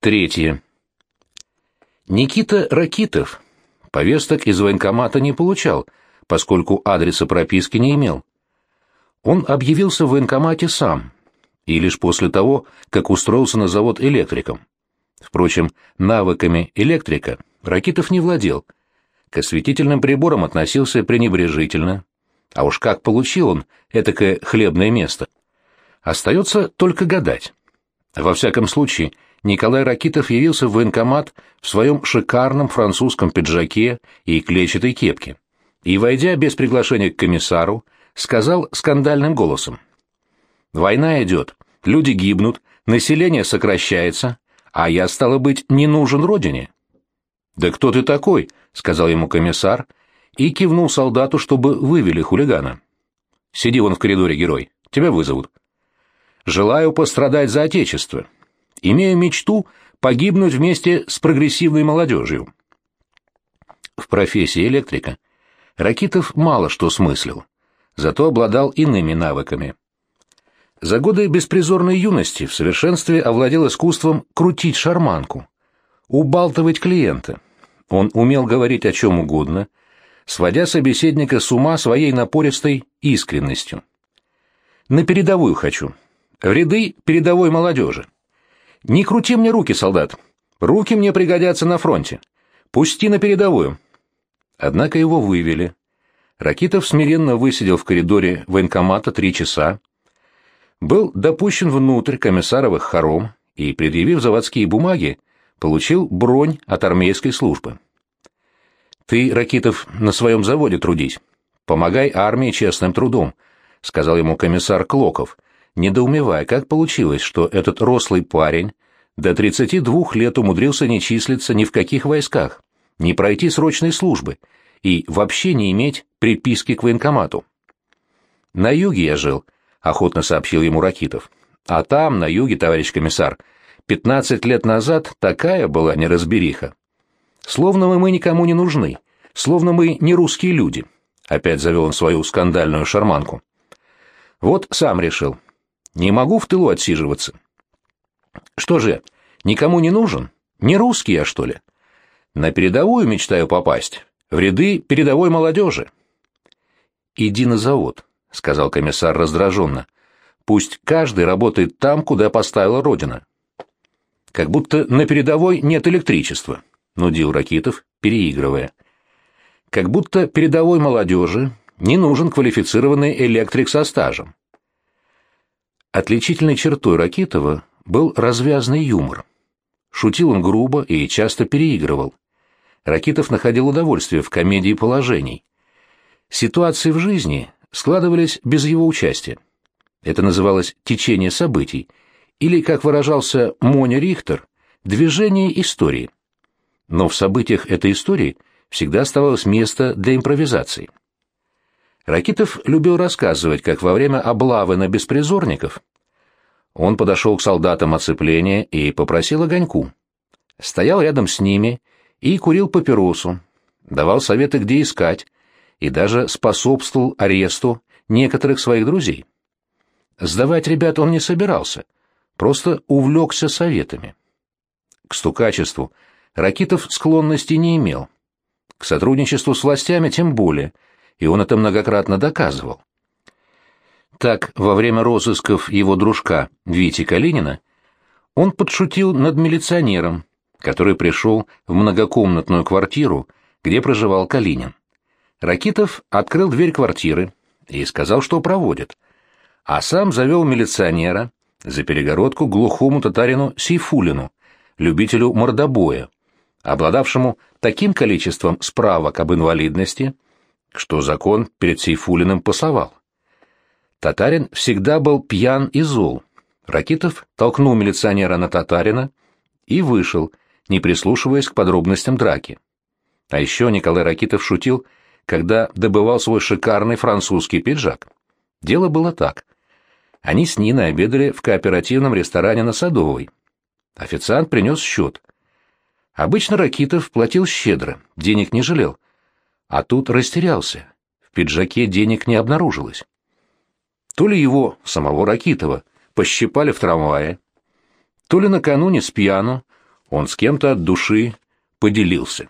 Третье. Никита Ракитов повесток из военкомата не получал, поскольку адреса прописки не имел. Он объявился в военкомате сам, и лишь после того, как устроился на завод электриком. Впрочем, навыками электрика Ракитов не владел, к осветительным приборам относился пренебрежительно, а уж как получил он этакое хлебное место. Остается только гадать. Во всяком случае, Николай Ракитов явился в военкомат в своем шикарном французском пиджаке и клетчатой кепке. И, войдя без приглашения к комиссару, сказал скандальным голосом. «Война идет, люди гибнут, население сокращается, а я, стало быть, не нужен родине». «Да кто ты такой?» — сказал ему комиссар и кивнул солдату, чтобы вывели хулигана. «Сиди вон в коридоре, герой, тебя вызовут». «Желаю пострадать за Отечество», Имею мечту погибнуть вместе с прогрессивной молодежью. В профессии электрика Ракитов мало что смыслил, зато обладал иными навыками. За годы беспризорной юности в совершенстве овладел искусством крутить шарманку, убалтывать клиента. Он умел говорить о чем угодно, сводя собеседника с ума своей напористой искренностью. На передовую хочу. В ряды передовой молодежи. Не крути мне руки, солдат. Руки мне пригодятся на фронте. Пусти на передовую. Однако его вывели. Ракитов смиренно высидел в коридоре военкомата три часа, был допущен внутрь комиссаровых хором и, предъявив заводские бумаги, получил бронь от армейской службы. «Ты, Ракитов, на своем заводе трудись. Помогай армии честным трудом», — сказал ему комиссар Клоков, недоумевая, как получилось, что этот рослый парень до 32 лет умудрился не числиться ни в каких войсках, не пройти срочной службы и вообще не иметь приписки к военкомату. «На юге я жил», — охотно сообщил ему Ракитов. «А там, на юге, товарищ комиссар, 15 лет назад такая была неразбериха. Словно мы, мы никому не нужны, словно мы не русские люди», — опять завел он свою скандальную шарманку. «Вот сам решил, не могу в тылу отсиживаться. Что же, никому не нужен? Не русский я, что ли? На передовую мечтаю попасть, в ряды передовой молодежи. Иди на завод, — сказал комиссар раздраженно. Пусть каждый работает там, куда поставила Родина. Как будто на передовой нет электричества, — нудил Ракитов, переигрывая. Как будто передовой молодежи не нужен квалифицированный электрик со стажем. Отличительной чертой Ракитова был развязный юмор. Шутил он грубо и часто переигрывал. Ракитов находил удовольствие в комедии положений. Ситуации в жизни складывались без его участия. Это называлось «течение событий», или, как выражался Моня Рихтер, «движение истории». Но в событиях этой истории всегда оставалось место для импровизации. Ракитов любил рассказывать, как во время облавы на беспризорников он подошел к солдатам оцепления и попросил огоньку. Стоял рядом с ними и курил папиросу, давал советы, где искать, и даже способствовал аресту некоторых своих друзей. Сдавать ребят он не собирался, просто увлекся советами. К стукачеству Ракитов склонности не имел. К сотрудничеству с властями тем более — и он это многократно доказывал. Так, во время розысков его дружка Вити Калинина, он подшутил над милиционером, который пришел в многокомнатную квартиру, где проживал Калинин. Ракитов открыл дверь квартиры и сказал, что проводит, а сам завел милиционера за перегородку глухому татарину Сейфулину, любителю мордобоя, обладавшему таким количеством справок об инвалидности, что закон перед Сейфулиным пасовал. Татарин всегда был пьян и зол. Ракитов толкнул милиционера на татарина и вышел, не прислушиваясь к подробностям драки. А еще Николай Ракитов шутил, когда добывал свой шикарный французский пиджак. Дело было так. Они с Ниной обедали в кооперативном ресторане на Садовой. Официант принес счет. Обычно Ракитов платил щедро, денег не жалел, а тут растерялся. В пиджаке денег не обнаружилось. То ли его, самого Ракитова, пощипали в трамвае, то ли накануне с пьяну Он с кем-то от души поделился.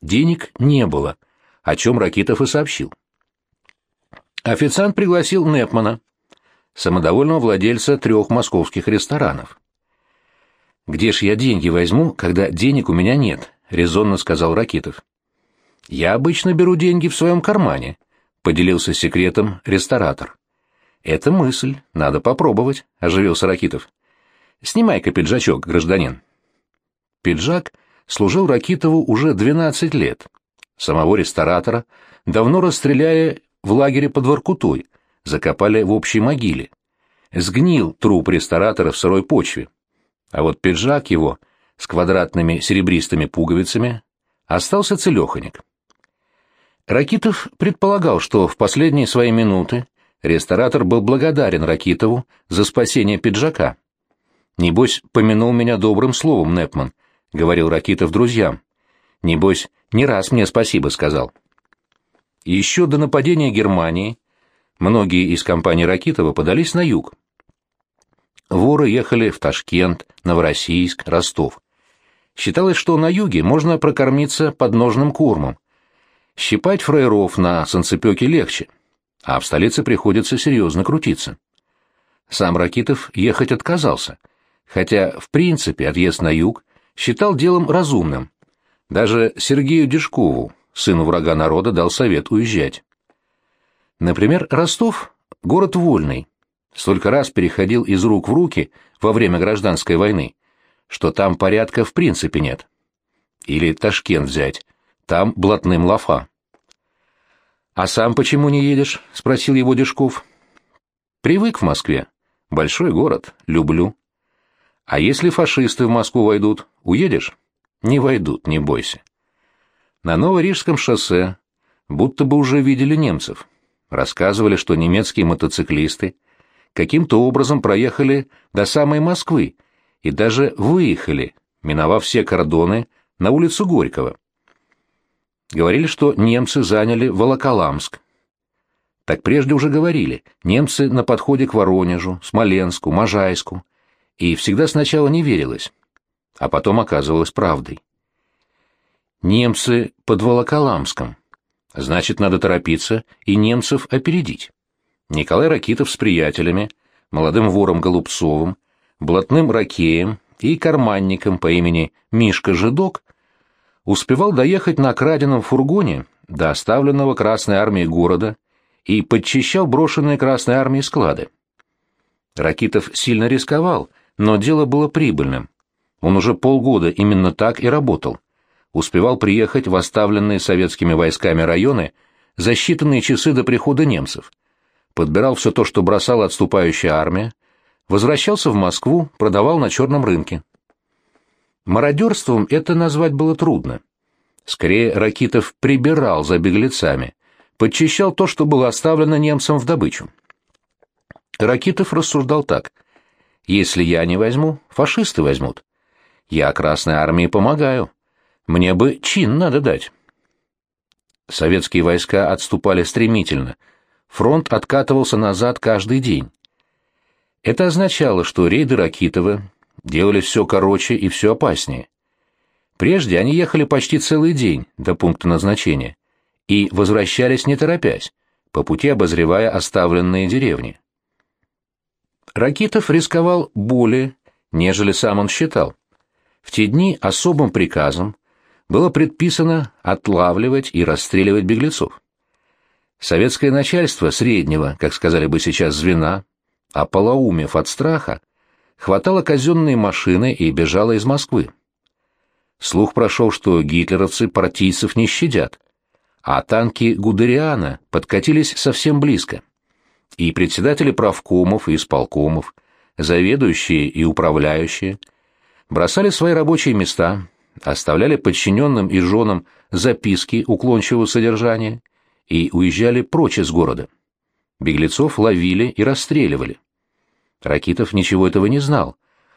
Денег не было, о чем Ракитов и сообщил. Официант пригласил Непмана, самодовольного владельца трех московских ресторанов. «Где ж я деньги возьму, когда денег у меня нет?» — резонно сказал Ракитов. «Я обычно беру деньги в своем кармане», — поделился секретом ресторатор. «Это мысль, надо попробовать», — оживился Ракитов. «Снимай-ка пиджачок, гражданин». Пиджак служил Ракитову уже 12 лет. Самого ресторатора давно расстреляли в лагере под Воркутой, закопали в общей могиле. Сгнил труп ресторатора в сырой почве. А вот пиджак его с квадратными серебристыми пуговицами остался целеханик. Ракитов предполагал, что в последние свои минуты ресторатор был благодарен Ракитову за спасение пиджака. «Небось, помянул меня добрым словом, Непман», — говорил Ракитов друзьям. «Небось, не раз мне спасибо сказал». Еще до нападения Германии многие из компаний Ракитова подались на юг. Воры ехали в Ташкент, Новороссийск, Ростов. Считалось, что на юге можно прокормиться подножным кормом. Щипать фраеров на санцепёке легче, а в столице приходится серьезно крутиться. Сам Ракитов ехать отказался, хотя, в принципе, отъезд на юг считал делом разумным. Даже Сергею Дежкову, сыну врага народа, дал совет уезжать. Например, Ростов — город вольный, столько раз переходил из рук в руки во время гражданской войны, что там порядка в принципе нет. Или Ташкент взять, там блатным лафа. «А сам почему не едешь?» — спросил его Дежков. «Привык в Москве. Большой город. Люблю». «А если фашисты в Москву войдут, уедешь?» «Не войдут, не бойся». На Новорижском шоссе будто бы уже видели немцев. Рассказывали, что немецкие мотоциклисты каким-то образом проехали до самой Москвы и даже выехали, миновав все кордоны, на улицу Горького. Говорили, что немцы заняли Волоколамск. Так прежде уже говорили, немцы на подходе к Воронежу, Смоленску, Можайску. И всегда сначала не верилось, а потом оказывалось правдой. Немцы под Волоколамском. Значит, надо торопиться и немцев опередить. Николай Ракитов с приятелями, молодым вором Голубцовым, блатным ракеем и карманником по имени Мишка Жидок успевал доехать на краденом фургоне до оставленного Красной Армией города и подчищал брошенные Красной Армией склады. Ракитов сильно рисковал, но дело было прибыльным. Он уже полгода именно так и работал. Успевал приехать в оставленные советскими войсками районы за считанные часы до прихода немцев – подбирал все то, что бросала отступающая армия, возвращался в Москву, продавал на черном рынке. Мародерством это назвать было трудно. Скорее, Ракитов прибирал за беглецами, подчищал то, что было оставлено немцам в добычу. Ракитов рассуждал так. «Если я не возьму, фашисты возьмут. Я Красной Армии помогаю. Мне бы чин надо дать». Советские войска отступали стремительно – фронт откатывался назад каждый день. Это означало, что рейды Ракитова делали все короче и все опаснее. Прежде они ехали почти целый день до пункта назначения и возвращались не торопясь, по пути обозревая оставленные деревни. Ракитов рисковал более, нежели сам он считал. В те дни особым приказом было предписано отлавливать и расстреливать беглецов. Советское начальство среднего, как сказали бы сейчас, звена, ополоумев от страха, хватало казенные машины и бежало из Москвы. Слух прошел, что гитлеровцы партийцев не щадят, а танки Гудериана подкатились совсем близко. И председатели правкомов и исполкомов, заведующие и управляющие, бросали свои рабочие места, оставляли подчиненным и женам записки уклончивого содержания – и уезжали прочь из города. Беглецов ловили и расстреливали. Ракитов ничего этого не знал,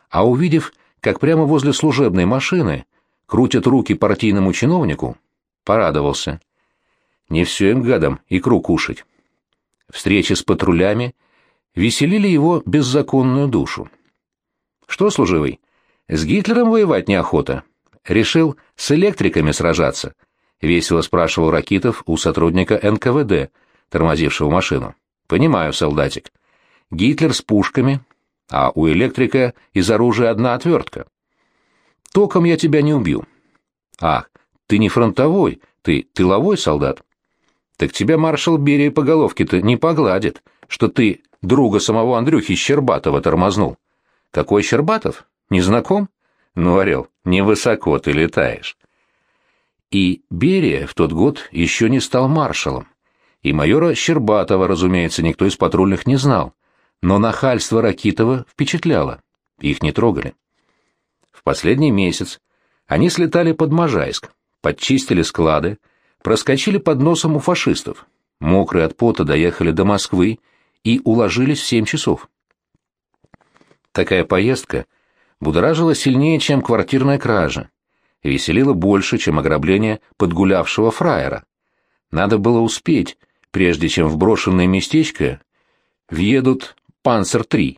а увидев, как прямо возле служебной машины крутят руки партийному чиновнику, порадовался. Не все им гадам икру кушать. Встречи с патрулями веселили его беззаконную душу. «Что, служивый, С Гитлером воевать неохота. Решил с электриками сражаться. Весело спрашивал Ракитов у сотрудника НКВД, тормозившего машину. Понимаю, солдатик. Гитлер с пушками, а у электрика из оружия одна отвертка. Током я тебя не убью. Ах, ты не фронтовой, ты тыловой солдат. Так тебя маршал Берия по головке-то не погладит, что ты друга самого Андрюхи Щербатова тормознул. Какой Щербатов? Не знаком? Ну, орел, невысоко ты летаешь. И Берия в тот год еще не стал маршалом. И майора Щербатова, разумеется, никто из патрульных не знал. Но нахальство Ракитова впечатляло. Их не трогали. В последний месяц они слетали под Можайск, подчистили склады, проскочили под носом у фашистов, мокрые от пота доехали до Москвы и уложились в семь часов. Такая поездка будоражила сильнее, чем квартирная кража, веселила больше, чем ограбление подгулявшего фраера. Надо было успеть, прежде чем в брошенное местечко въедут «Панцер-3»,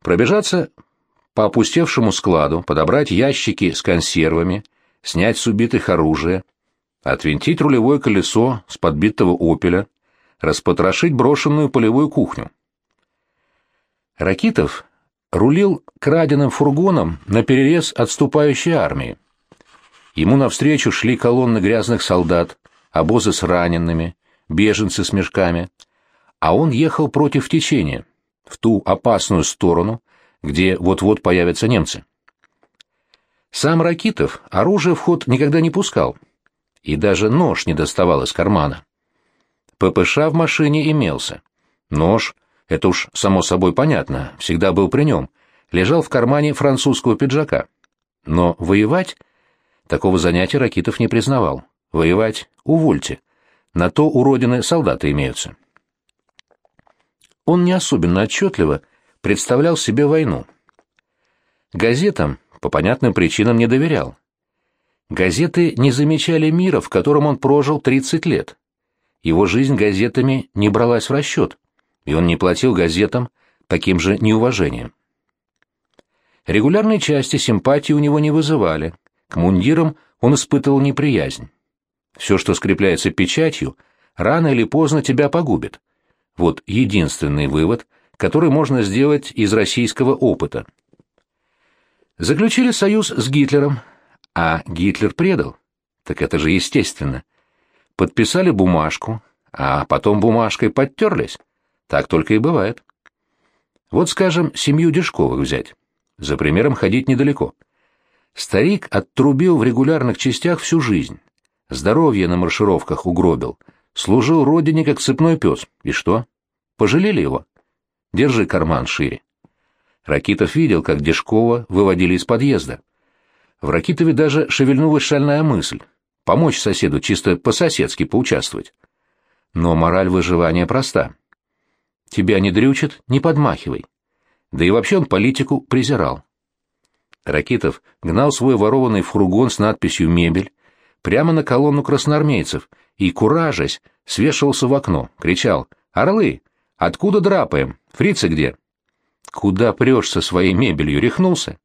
пробежаться по опустевшему складу, подобрать ящики с консервами, снять с убитых оружие, отвинтить рулевое колесо с подбитого «Опеля», распотрошить брошенную полевую кухню. Ракитов рулил краденым фургоном на перерез отступающей армии. Ему навстречу шли колонны грязных солдат, обозы с ранеными, беженцы с мешками, а он ехал против течения, в ту опасную сторону, где вот-вот появятся немцы. Сам Ракитов оружие в ход никогда не пускал, и даже нож не доставал из кармана. ППШ в машине имелся. Нож, это уж само собой понятно, всегда был при нем, лежал в кармане французского пиджака. Но воевать такого занятия Ракитов не признавал. Воевать — увольте. На то у родины солдаты имеются. Он не особенно отчетливо представлял себе войну. Газетам по понятным причинам не доверял. Газеты не замечали мира, в котором он прожил 30 лет. Его жизнь газетами не бралась в расчет, и он не платил газетам таким же неуважением. Регулярные части симпатии у него не вызывали, к мундирам он испытывал неприязнь. Все, что скрепляется печатью, рано или поздно тебя погубит. Вот единственный вывод, который можно сделать из российского опыта. Заключили союз с Гитлером, а Гитлер предал. Так это же естественно. Подписали бумажку, а потом бумажкой подтерлись. Так только и бывает. Вот, скажем, семью Дежковых взять. За примером ходить недалеко. Старик оттрубил в регулярных частях всю жизнь. Здоровье на маршировках угробил. Служил родине как цепной пес. И что? Пожалели его? Держи карман шире. Ракитов видел, как Дежкова выводили из подъезда. В Ракитове даже шевельнулась шальная мысль — помочь соседу чисто по-соседски поучаствовать. Но мораль выживания проста. Тебя не дрючат — не подмахивай. Да и вообще он политику презирал. Ракитов гнал свой ворованный фургон с надписью «Мебель» прямо на колонну красноармейцев и, куражась, свешивался в окно, кричал «Орлы! Откуда драпаем? Фрицы где?» «Куда прешь со своей мебелью? Рехнулся?»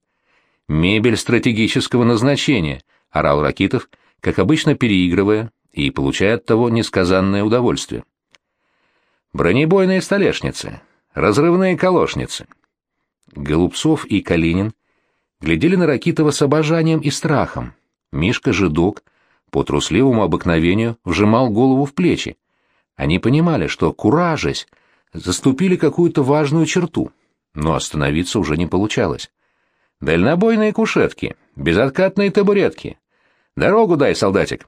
«Мебель стратегического назначения», — орал Ракитов, как обычно переигрывая и получая от того несказанное удовольствие. «Бронебойные столешницы, разрывные колошницы». Голубцов и Калинин глядели на Ракитова с обожанием и страхом. Мишка Жидок по трусливому обыкновению вжимал голову в плечи. Они понимали, что, куражась, заступили какую-то важную черту, но остановиться уже не получалось. «Дальнобойные кушетки, безоткатные табуретки. Дорогу дай, солдатик!»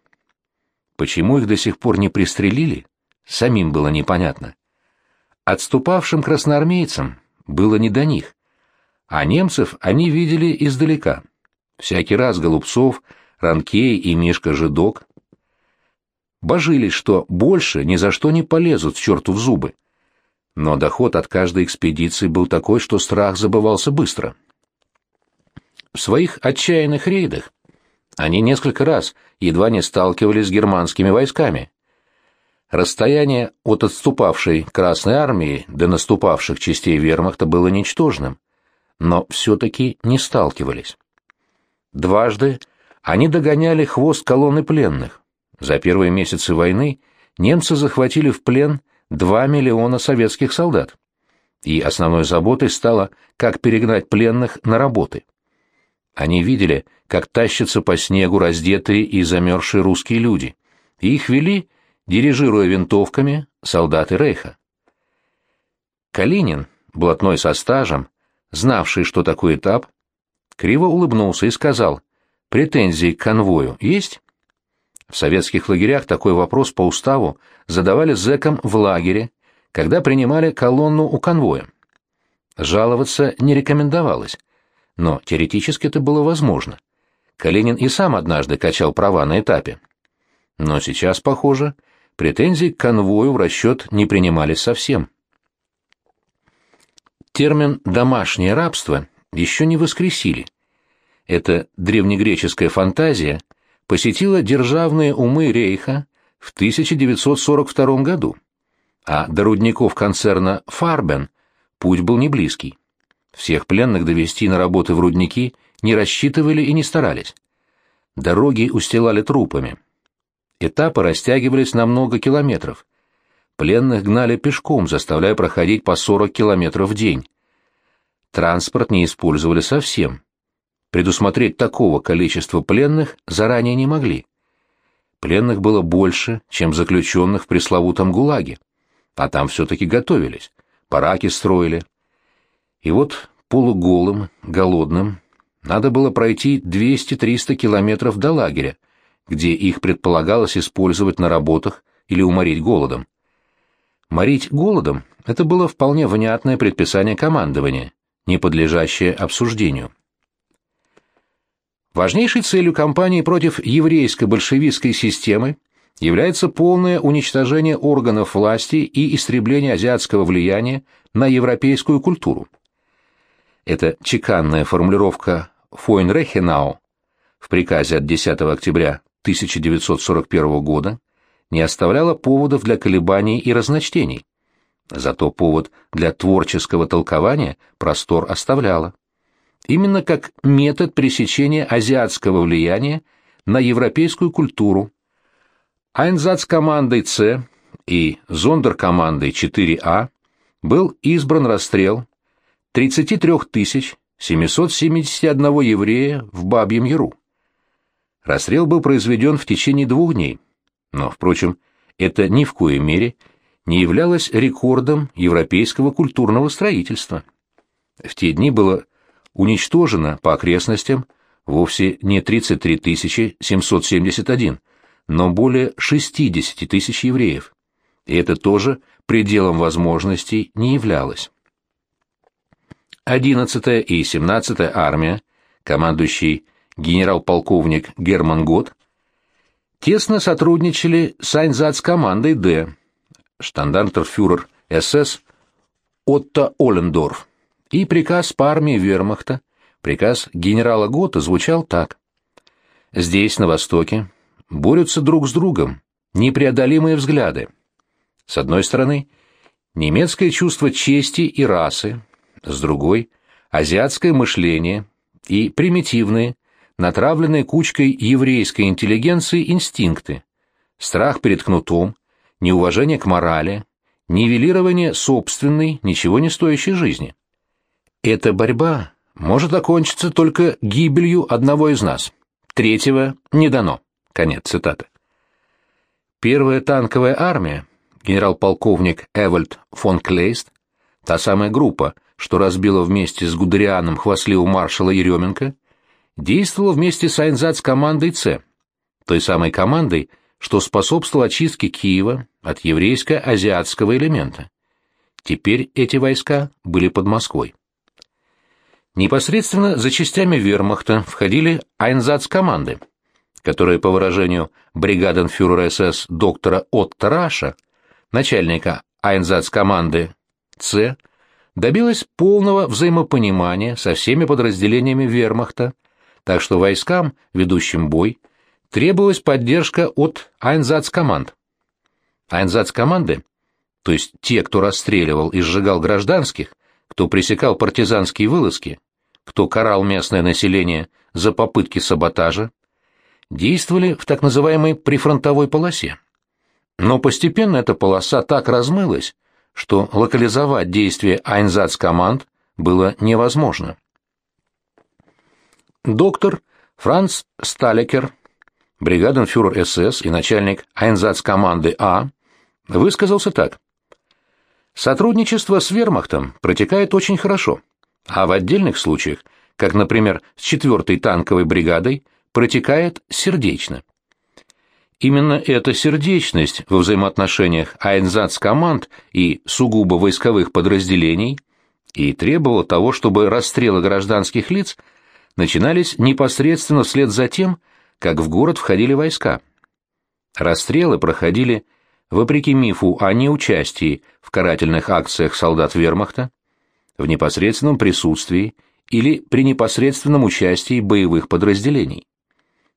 Почему их до сих пор не пристрелили, самим было непонятно. Отступавшим красноармейцам было не до них, а немцев они видели издалека. Всякий раз Голубцов, Ранкей и Мишка Жидок божились, что больше ни за что не полезут черту в зубы. Но доход от каждой экспедиции был такой, что страх забывался быстро. В своих отчаянных рейдах они несколько раз едва не сталкивались с германскими войсками. Расстояние от отступавшей Красной Армии до наступавших частей вермахта было ничтожным но все-таки не сталкивались. Дважды они догоняли хвост колонны пленных. За первые месяцы войны немцы захватили в плен 2 миллиона советских солдат. И основной заботой стало, как перегнать пленных на работы. Они видели, как тащатся по снегу раздетые и замерзшие русские люди, и их вели, дирижируя винтовками, солдаты Рейха. Калинин, блатной со стажем, знавший, что такое этап, криво улыбнулся и сказал, «Претензии к конвою есть?» В советских лагерях такой вопрос по уставу задавали зэкам в лагере, когда принимали колонну у конвоя. Жаловаться не рекомендовалось, но теоретически это было возможно. Калинин и сам однажды качал права на этапе. Но сейчас, похоже, претензии к конвою в расчет не принимались совсем. Термин «домашнее рабство» еще не воскресили. Эта древнегреческая фантазия посетила державные умы Рейха в 1942 году, а до рудников концерна «Фарбен» путь был не близкий. Всех пленных довести на работы в рудники не рассчитывали и не старались. Дороги устилали трупами. Этапы растягивались на много километров. Пленных гнали пешком, заставляя проходить по 40 километров в день. Транспорт не использовали совсем. Предусмотреть такого количества пленных заранее не могли. Пленных было больше, чем заключенных в пресловутом ГУЛАГе. А там все-таки готовились, бараки строили. И вот полуголым, голодным, надо было пройти 200-300 километров до лагеря, где их предполагалось использовать на работах или уморить голодом. Морить голодом – это было вполне внятное предписание командования, не подлежащее обсуждению. Важнейшей целью кампании против еврейско-большевистской системы является полное уничтожение органов власти и истребление азиатского влияния на европейскую культуру. Эта чеканная формулировка Фойнрехенау в приказе от 10 октября 1941 года не оставляла поводов для колебаний и разночтений. Зато повод для творческого толкования простор оставляла. Именно как метод пресечения азиатского влияния на европейскую культуру. Айнзац командой С и зондеркомандой 4А был избран расстрел 33 771 еврея в Бабьем Яру. Расстрел был произведен в течение двух дней, но, впрочем, это ни в коей мере не являлось рекордом европейского культурного строительства. В те дни было уничтожено по окрестностям вовсе не 33 771, но более 60 тысяч евреев, и это тоже пределом возможностей не являлось. 11-я и 17-я армия, командующий генерал-полковник Герман Гот, тесно сотрудничали с Айнзац-командой «Д», штандартенфюрер СС Отто Оллендорф, и приказ по армии вермахта, приказ генерала Гота звучал так. Здесь, на Востоке, борются друг с другом непреодолимые взгляды. С одной стороны, немецкое чувство чести и расы, с другой – азиатское мышление и примитивные, натравленные кучкой еврейской интеллигенции инстинкты, страх перед кнутом, неуважение к морали, нивелирование собственной, ничего не стоящей жизни. Эта борьба может окончиться только гибелью одного из нас. Третьего не дано. Конец цитаты. Первая танковая армия, генерал-полковник Эвальд фон Клейст, та самая группа, что разбила вместе с Гудерианом хвастливого маршала Еременко, действовала вместе с Айнзац командой С, той самой командой, что способствовала очистке Киева от еврейско-азиатского элемента. Теперь эти войска были под Москвой. Непосредственно за частями вермахта входили Айнзац-команды, которые, по выражению бригаденфюрера СС доктора Отто Раша, начальника Айнзац-команды С, добилась полного взаимопонимания со всеми подразделениями вермахта, так что войскам, ведущим бой, требовалась поддержка от Айнзац-команд. Айнзац-команды, то есть те, кто расстреливал и сжигал гражданских, кто пресекал партизанские вылазки, кто карал местное население за попытки саботажа, действовали в так называемой прифронтовой полосе. Но постепенно эта полоса так размылась, что локализовать действия Айнзац-команд было невозможно. Доктор Франц Сталекер, бригаденфюрер СС и начальник Айнзац-команды А, высказался так. Сотрудничество с вермахтом протекает очень хорошо, а в отдельных случаях, как, например, с 4-й танковой бригадой, протекает сердечно. Именно эта сердечность во взаимоотношениях Айнзац-команд и сугубо войсковых подразделений и требовала того, чтобы расстрелы гражданских лиц начинались непосредственно вслед за тем, как в город входили войска. Расстрелы проходили вопреки мифу о неучастии в карательных акциях солдат вермахта, в непосредственном присутствии или при непосредственном участии боевых подразделений.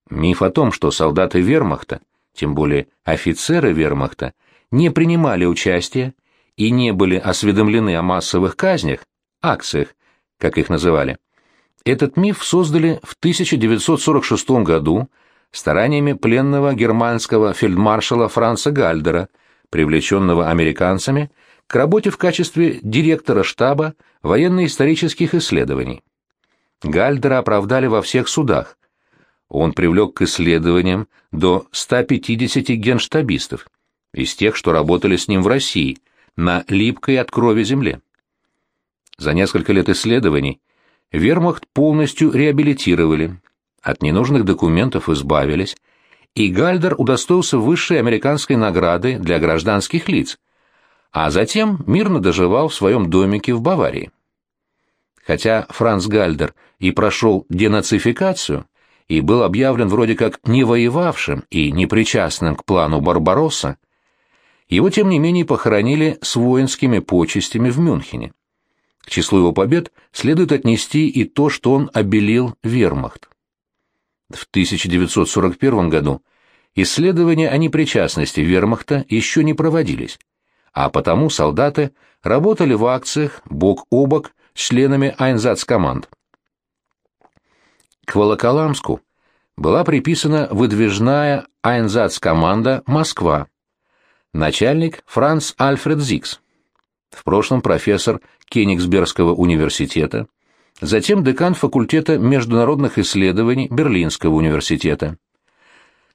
Миф о том, что солдаты вермахта, тем более офицеры вермахта, не принимали участия и не были осведомлены о массовых казнях, акциях, как их называли. Этот миф создали в 1946 году стараниями пленного германского фельдмаршала Франца Гальдера, привлеченного американцами к работе в качестве директора штаба военно-исторических исследований. Гальдера оправдали во всех судах. Он привлек к исследованиям до 150 генштабистов, из тех, что работали с ним в России, на липкой от крови земле. За несколько лет исследований вермахт полностью реабилитировали, от ненужных документов избавились, и Гальдер удостоился высшей американской награды для гражданских лиц, а затем мирно доживал в своем домике в Баварии. Хотя Франц Гальдер и прошел денацификацию, и был объявлен вроде как не воевавшим и непричастным к плану Барбаросса, его, тем не менее, похоронили с воинскими почестями в Мюнхене. К числу его побед следует отнести и то, что он обелил вермахт. В 1941 году исследования о непричастности вермахта еще не проводились, а потому солдаты работали в акциях бок о бок с членами Айнзац-команд. К Волоколамску была приписана выдвижная Айнзац-команда «Москва», начальник Франц Альфред Зикс, в прошлом профессор Кенигсбергского университета, затем декан факультета международных исследований Берлинского университета.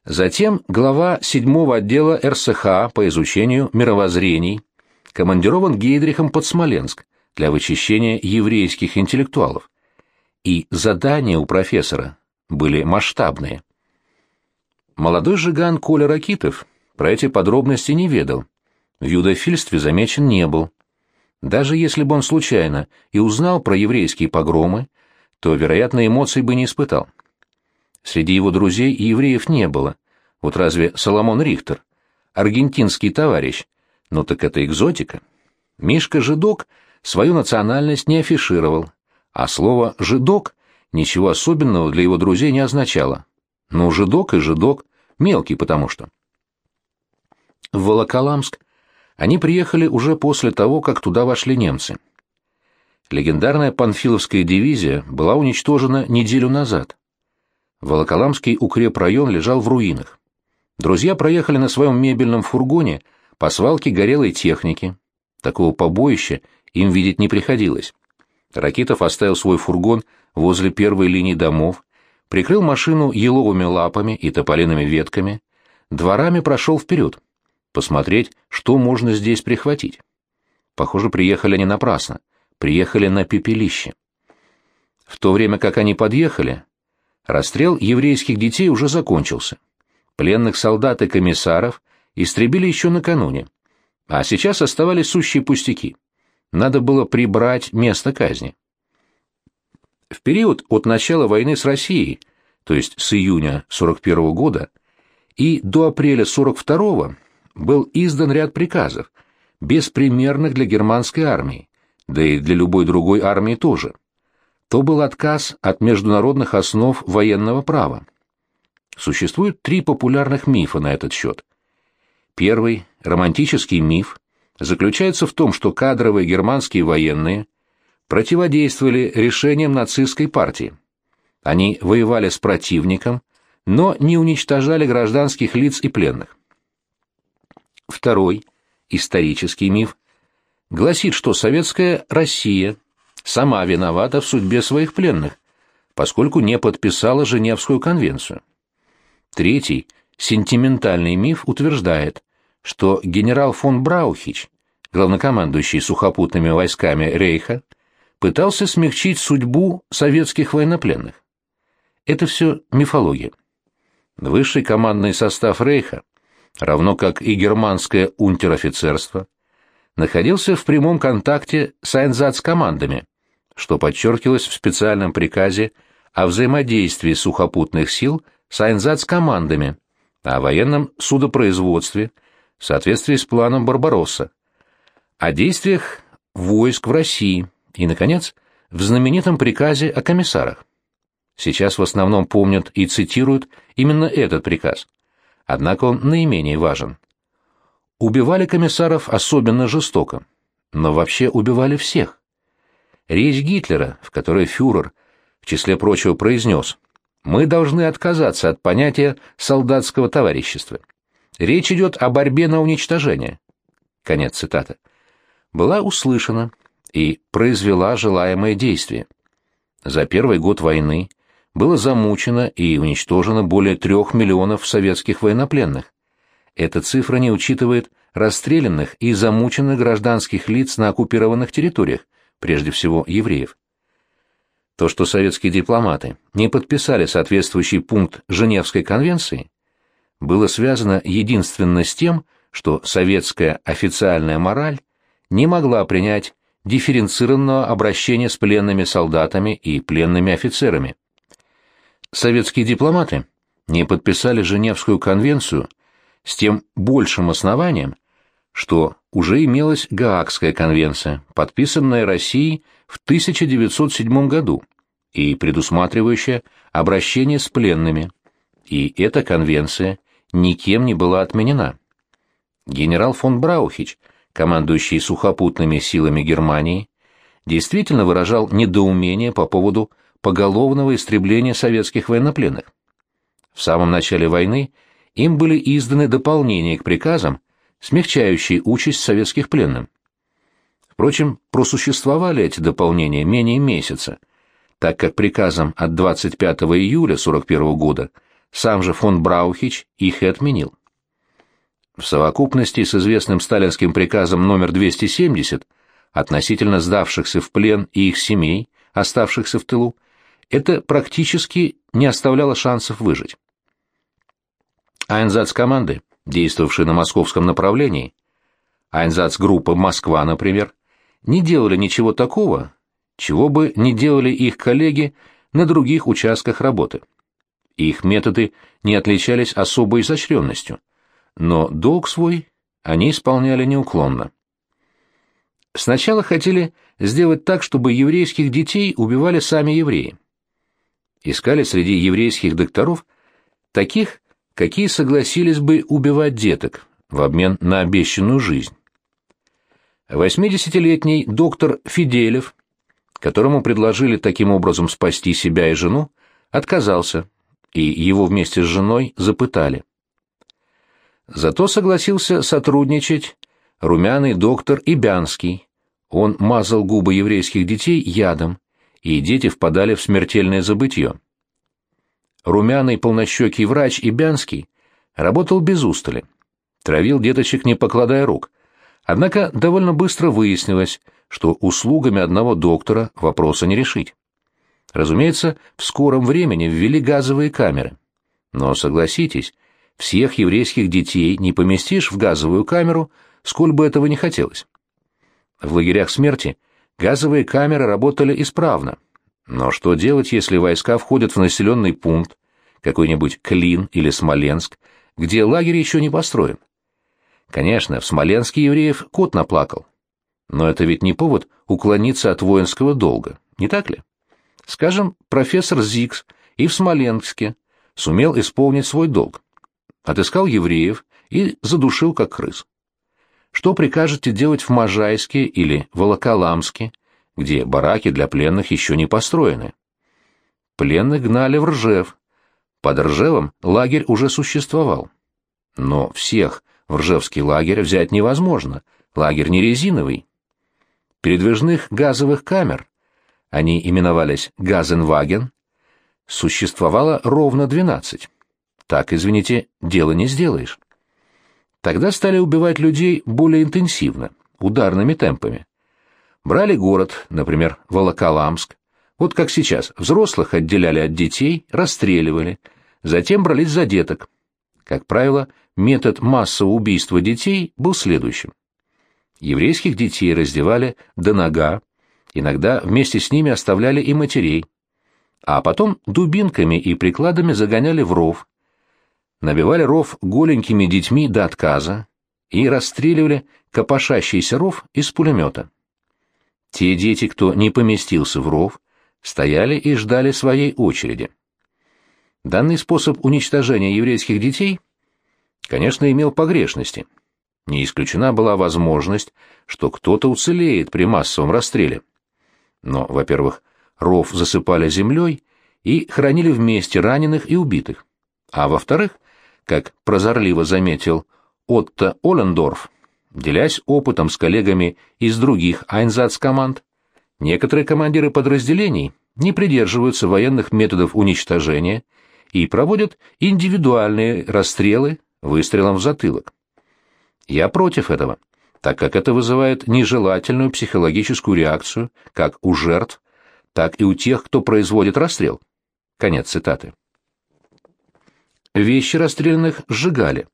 Затем глава седьмого отдела РСХ по изучению мировоззрений, командирован Гейдрихом под Смоленск для вычищения еврейских интеллектуалов. И задания у профессора были масштабные. Молодой жиган Коля Ракитов про эти подробности не ведал. В юдофильстве замечен не был. Даже если бы он случайно и узнал про еврейские погромы, то, вероятно, эмоций бы не испытал. Среди его друзей и евреев не было. Вот разве Соломон Рихтер, аргентинский товарищ, ну так это экзотика. Мишка Жидок свою национальность не афишировал, а слово «жидок» ничего особенного для его друзей не означало. Ну, жидок и жидок, мелкий потому что. В Волоколамск они приехали уже после того, как туда вошли немцы. Легендарная Панфиловская дивизия была уничтожена неделю назад. Волоколамский укрепрайон лежал в руинах. Друзья проехали на своем мебельном фургоне по свалке горелой техники. Такого побоища им видеть не приходилось. Ракитов оставил свой фургон возле первой линии домов, прикрыл машину еловыми лапами и тополиными ветками, дворами прошел вперед посмотреть, что можно здесь прихватить. Похоже, приехали они напрасно, приехали на пепелище. В то время как они подъехали, расстрел еврейских детей уже закончился. Пленных солдат и комиссаров истребили еще накануне, а сейчас оставались сущие пустяки. Надо было прибрать место казни. В период от начала войны с Россией, то есть с июня 41 года, и до апреля 42 был издан ряд приказов, беспримерных для германской армии, да и для любой другой армии тоже. То был отказ от международных основ военного права. Существует три популярных мифа на этот счет. Первый, романтический миф, заключается в том, что кадровые германские военные противодействовали решениям нацистской партии. Они воевали с противником, но не уничтожали гражданских лиц и пленных. Второй, исторический миф, гласит, что советская Россия сама виновата в судьбе своих пленных, поскольку не подписала Женевскую конвенцию. Третий, сентиментальный миф утверждает, что генерал фон Браухич, главнокомандующий сухопутными войсками Рейха, пытался смягчить судьбу советских военнопленных. Это все мифология. Высший командный состав Рейха, равно как и германское унтер-офицерство, находился в прямом контакте с Айнзац-командами, что подчеркивалось в специальном приказе о взаимодействии сухопутных сил с Айнзац-командами, о военном судопроизводстве в соответствии с планом Барбаросса, о действиях войск в России и, наконец, в знаменитом приказе о комиссарах. Сейчас в основном помнят и цитируют именно этот приказ. Однако он наименее важен. Убивали комиссаров особенно жестоко, но вообще убивали всех. Речь Гитлера, в которой фюрер, в числе прочего, произнес «Мы должны отказаться от понятия солдатского товарищества. Речь идет о борьбе на уничтожение». Конец цитаты. Была услышана и произвела желаемое действие. За первый год войны было замучено и уничтожено более трех миллионов советских военнопленных. Эта цифра не учитывает расстрелянных и замученных гражданских лиц на оккупированных территориях, прежде всего евреев. То, что советские дипломаты не подписали соответствующий пункт Женевской конвенции, было связано единственно с тем, что советская официальная мораль не могла принять дифференцированного обращения с пленными солдатами и пленными офицерами. Советские дипломаты не подписали Женевскую конвенцию с тем большим основанием, что уже имелась Гаагская конвенция, подписанная Россией в 1907 году и предусматривающая обращение с пленными, и эта конвенция никем не была отменена. Генерал фон Браухич, командующий сухопутными силами Германии, действительно выражал недоумение по поводу поголовного истребления советских военнопленных. В самом начале войны им были изданы дополнения к приказам, смягчающие участь советских пленным. Впрочем, просуществовали эти дополнения менее месяца, так как приказом от 25 июля 1941 года сам же фон Браухич их и отменил. В совокупности с известным сталинским приказом номер 270 относительно сдавшихся в плен и их семей, оставшихся в тылу, это практически не оставляло шансов выжить. Айнзац-команды, действовавшие на московском направлении, Айнзац-группа «Москва», например, не делали ничего такого, чего бы не делали их коллеги на других участках работы. Их методы не отличались особой изощренностью, но долг свой они исполняли неуклонно. Сначала хотели сделать так, чтобы еврейских детей убивали сами евреи искали среди еврейских докторов таких, какие согласились бы убивать деток в обмен на обещанную жизнь. 80-летний доктор Фиделев, которому предложили таким образом спасти себя и жену, отказался, и его вместе с женой запытали. Зато согласился сотрудничать румяный доктор Ибянский. Он мазал губы еврейских детей ядом, и дети впадали в смертельное забытье. Румяный полнощекий врач Ибянский работал без устали, травил деточек не покладая рук, однако довольно быстро выяснилось, что услугами одного доктора вопроса не решить. Разумеется, в скором времени ввели газовые камеры. Но, согласитесь, всех еврейских детей не поместишь в газовую камеру, сколь бы этого не хотелось. В лагерях смерти – Газовые камеры работали исправно. Но что делать, если войска входят в населенный пункт, какой-нибудь Клин или Смоленск, где лагерь еще не построен? Конечно, в Смоленске евреев кот наплакал. Но это ведь не повод уклониться от воинского долга, не так ли? Скажем, профессор Зикс и в Смоленске сумел исполнить свой долг. Отыскал евреев и задушил как крыс. Что прикажете делать в Можайске или Волоколамске, где бараки для пленных еще не построены? Пленных гнали в Ржев. Под Ржевом лагерь уже существовал. Но всех в Ржевский лагерь взять невозможно, лагерь не резиновый. Передвижных газовых камер, они именовались «Газенваген», существовало ровно 12. Так, извините, дело не сделаешь. Тогда стали убивать людей более интенсивно, ударными темпами. Брали город, например, Волоколамск, вот как сейчас, взрослых отделяли от детей, расстреливали, затем брались за деток. Как правило, метод массового убийства детей был следующим. Еврейских детей раздевали до нога, иногда вместе с ними оставляли и матерей, а потом дубинками и прикладами загоняли в ров, набивали ров голенькими детьми до отказа и расстреливали копошащийся ров из пулемета. Те дети, кто не поместился в ров, стояли и ждали своей очереди. Данный способ уничтожения еврейских детей, конечно, имел погрешности. Не исключена была возможность, что кто-то уцелеет при массовом расстреле. Но, во-первых, ров засыпали землей и хранили вместе раненых и убитых. А во-вторых, как прозорливо заметил Отто Олендорф, делясь опытом с коллегами из других Айнзац-команд, некоторые командиры подразделений не придерживаются военных методов уничтожения и проводят индивидуальные расстрелы выстрелом в затылок. Я против этого, так как это вызывает нежелательную психологическую реакцию как у жертв, так и у тех, кто производит расстрел. Конец цитаты. Вещи расстрелянных сжигали,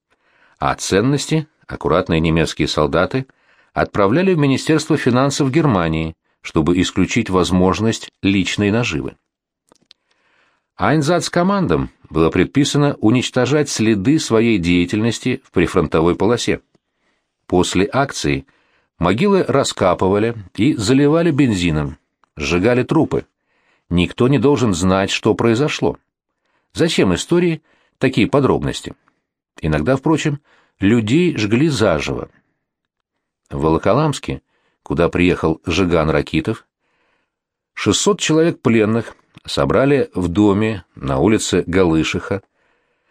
а ценности аккуратные немецкие солдаты отправляли в Министерство финансов Германии, чтобы исключить возможность личной наживы. Айнзац-командам было предписано уничтожать следы своей деятельности в прифронтовой полосе. После акции могилы раскапывали и заливали бензином, сжигали трупы. Никто не должен знать, что произошло. Зачем истории такие подробности? Иногда, впрочем, людей жгли заживо. В Волоколамске, куда приехал Жиган Ракитов, 600 человек пленных собрали в доме на улице Галышиха,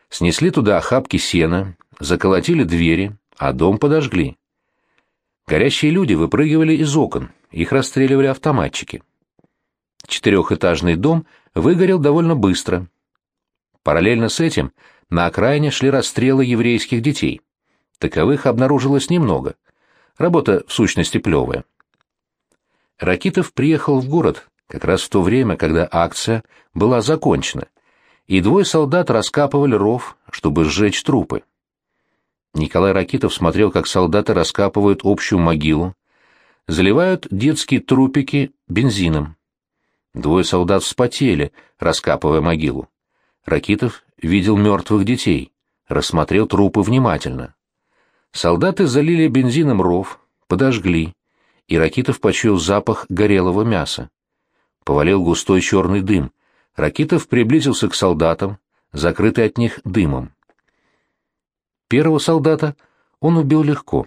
снесли туда охапки сена, заколотили двери, а дом подожгли. Горящие люди выпрыгивали из окон, их расстреливали автоматчики. Четырехэтажный дом выгорел довольно быстро. Параллельно с этим на окраине шли расстрелы еврейских детей. Таковых обнаружилось немного. Работа, в сущности, плевая. Ракитов приехал в город как раз в то время, когда акция была закончена, и двое солдат раскапывали ров, чтобы сжечь трупы. Николай Ракитов смотрел, как солдаты раскапывают общую могилу, заливают детские трупики бензином. Двое солдат вспотели, раскапывая могилу. Ракитов видел мертвых детей, рассмотрел трупы внимательно. Солдаты залили бензином ров, подожгли, и Ракитов почуял запах горелого мяса. Повалил густой черный дым. Ракитов приблизился к солдатам, закрытый от них дымом. Первого солдата он убил легко.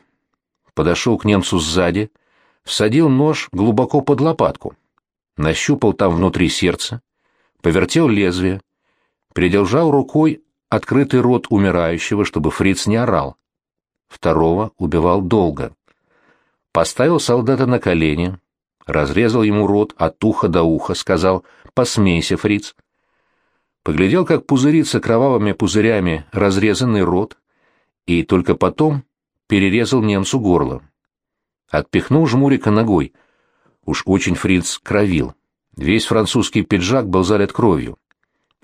Подошел к немцу сзади, всадил нож глубоко под лопатку, нащупал там внутри сердца, повертел лезвие, придержал рукой открытый рот умирающего, чтобы фриц не орал второго убивал долго. Поставил солдата на колени, разрезал ему рот от уха до уха, сказал «Посмейся, фриц». Поглядел, как пузырится кровавыми пузырями разрезанный рот, и только потом перерезал немцу горло. Отпихнул жмурика ногой. Уж очень фриц кровил. Весь французский пиджак был залит кровью.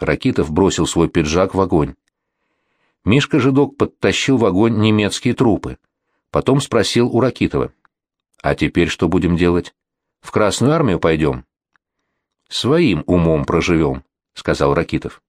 Ракитов бросил свой пиджак в огонь. Мишка-жидок подтащил в огонь немецкие трупы. Потом спросил у Ракитова. «А теперь что будем делать? В Красную армию пойдем?» «Своим умом проживем», — сказал Ракитов.